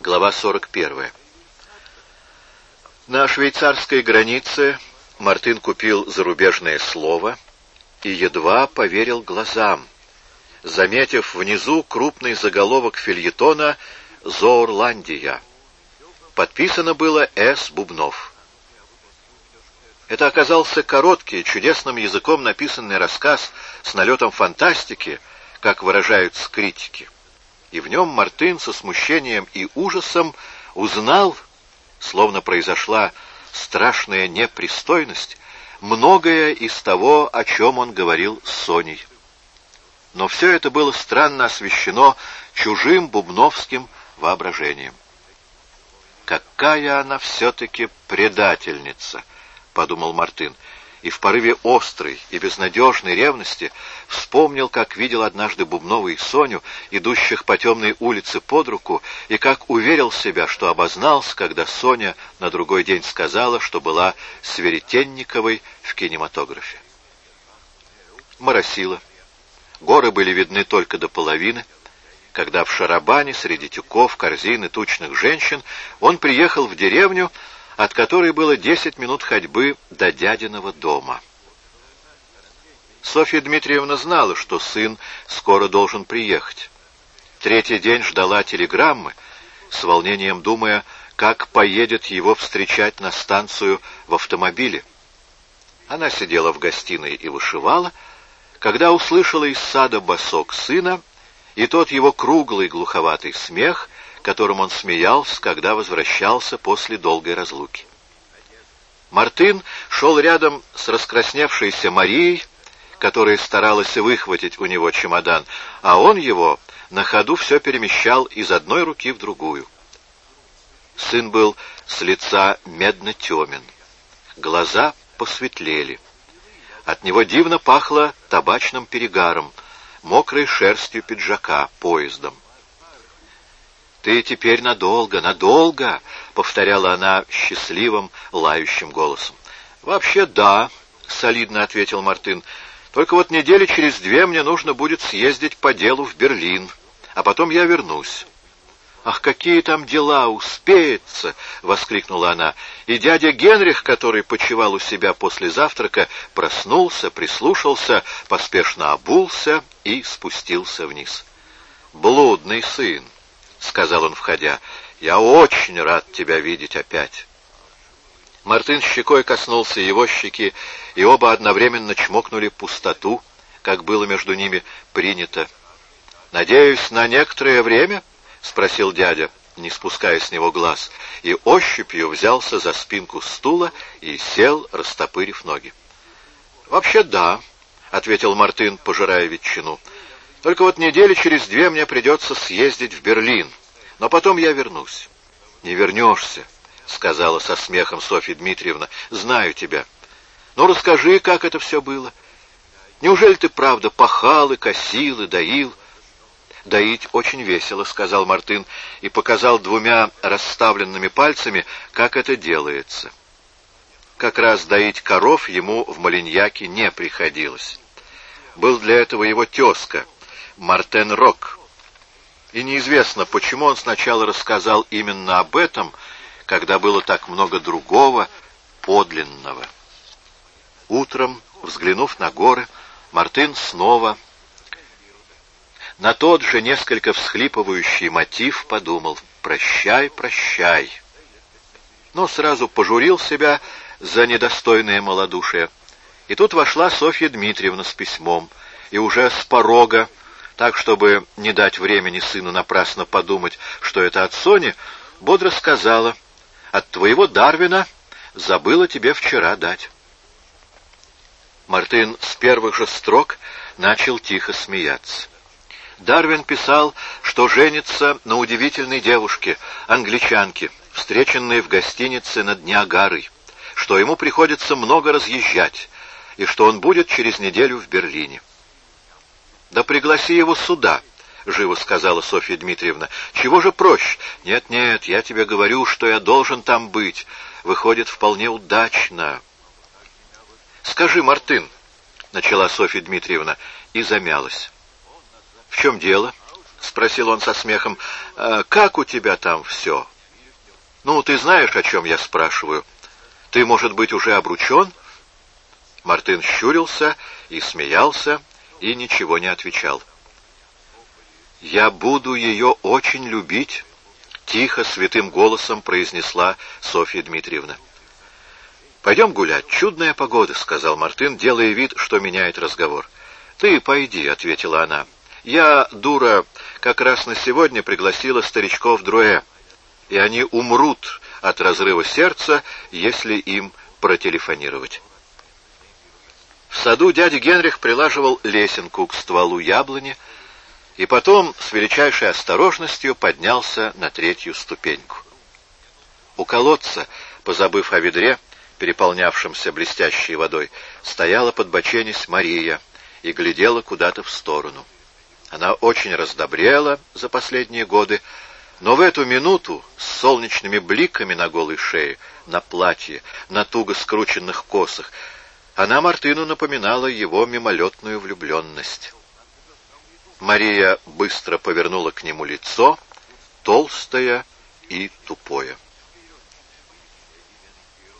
Глава 41. На швейцарской границе Мартын купил зарубежное слово и едва поверил глазам, заметив внизу крупный заголовок фильетона «Зоорландия». Подписано было «С. Бубнов». Это оказался короткий, чудесным языком написанный рассказ с налетом фантастики, как выражаются критики. И в нем Мартын со смущением и ужасом узнал, словно произошла страшная непристойность, многое из того, о чем он говорил с Соней. Но все это было странно освещено чужим бубновским воображением. «Какая она все-таки предательница!» — подумал Мартын, и в порыве острой и безнадежной ревности вспомнил, как видел однажды Бубнова и Соню, идущих по темной улице под руку, и как уверил себя, что обознался, когда Соня на другой день сказала, что была с Веретенниковой в кинематографе. Моросило. Горы были видны только до половины, когда в шарабане среди тюков, корзин и тучных женщин он приехал в деревню, от которой было десять минут ходьбы до дядиного дома. Софья Дмитриевна знала, что сын скоро должен приехать. Третий день ждала телеграммы, с волнением думая, как поедет его встречать на станцию в автомобиле. Она сидела в гостиной и вышивала, когда услышала из сада босок сына и тот его круглый глуховатый смех — которым он смеялся, когда возвращался после долгой разлуки. Мартын шел рядом с раскрасневшейся Марией, которая старалась выхватить у него чемодан, а он его на ходу все перемещал из одной руки в другую. Сын был с лица медно-темен, глаза посветлели. От него дивно пахло табачным перегаром, мокрой шерстью пиджака, поездом. «Ты теперь надолго, надолго!» — повторяла она счастливым, лающим голосом. «Вообще, да», — солидно ответил Мартын. «Только вот недели через две мне нужно будет съездить по делу в Берлин, а потом я вернусь». «Ах, какие там дела! Успеется!» — воскликнула она. И дядя Генрих, который почевал у себя после завтрака, проснулся, прислушался, поспешно обулся и спустился вниз. «Блудный сын!» — сказал он, входя. — Я очень рад тебя видеть опять. Мартын щекой коснулся его щеки, и оба одновременно чмокнули пустоту, как было между ними принято. — Надеюсь, на некоторое время? — спросил дядя, не спуская с него глаз, и ощупью взялся за спинку стула и сел, растопырив ноги. — Вообще да, — ответил Мартын, пожирая ветчину. Только вот недели через две мне придется съездить в Берлин, но потом я вернусь. — Не вернешься, — сказала со смехом Софья Дмитриевна. — Знаю тебя. Ну, расскажи, как это все было. Неужели ты, правда, пахал и косил и доил? — Доить очень весело, — сказал Мартын и показал двумя расставленными пальцами, как это делается. Как раз доить коров ему в Малиньяке не приходилось. Был для этого его тезка — Мартен Рок. И неизвестно, почему он сначала рассказал именно об этом, когда было так много другого, подлинного. Утром, взглянув на горы, Мартын снова на тот же несколько всхлипывающий мотив подумал «Прощай, прощай». Но сразу пожурил себя за недостойное малодушие. И тут вошла Софья Дмитриевна с письмом, и уже с порога так, чтобы не дать времени сыну напрасно подумать, что это от Сони, бодро сказала, «От твоего Дарвина забыла тебе вчера дать». Мартын с первых же строк начал тихо смеяться. Дарвин писал, что женится на удивительной девушке, англичанке, встреченной в гостинице над Ниагарой, что ему приходится много разъезжать, и что он будет через неделю в Берлине. Да пригласи его сюда, — живо сказала Софья Дмитриевна. — Чего же проще? Нет, нет, я тебе говорю, что я должен там быть. Выходит, вполне удачно. — Скажи, Мартын, — начала Софья Дмитриевна и замялась. — В чем дело? — спросил он со смехом. «Э, «Как у тебя там все?» «Ну, ты знаешь, о чем я спрашиваю. Ты, может быть, уже обручен?» Мартын щурился и смеялся, и ничего не отвечал. «Я буду ее очень любить», — тихо, святым голосом произнесла Софья Дмитриевна. «Пойдем гулять. Чудная погода», — сказал Мартын, делая вид, что меняет разговор. «Ты пойди», — ответила она. «Я, дура, как раз на сегодня пригласила старичков Друэ, и они умрут от разрыва сердца, если им протелефонировать». В саду дядя Генрих прилаживал лесенку к стволу яблони, и потом с величайшей осторожностью поднялся на третью ступеньку. У колодца, позабыв о ведре, переполнявшемся блестящей водой, стояла подбоченясь Мария и глядела куда-то в сторону. Она очень раздобрела за последние годы, но в эту минуту с солнечными бликами на голой шее, на платье, на туго скрученных косах, она Мартыну напоминала его мимолетную влюбленность. Мария быстро повернула к нему лицо, толстое и тупое.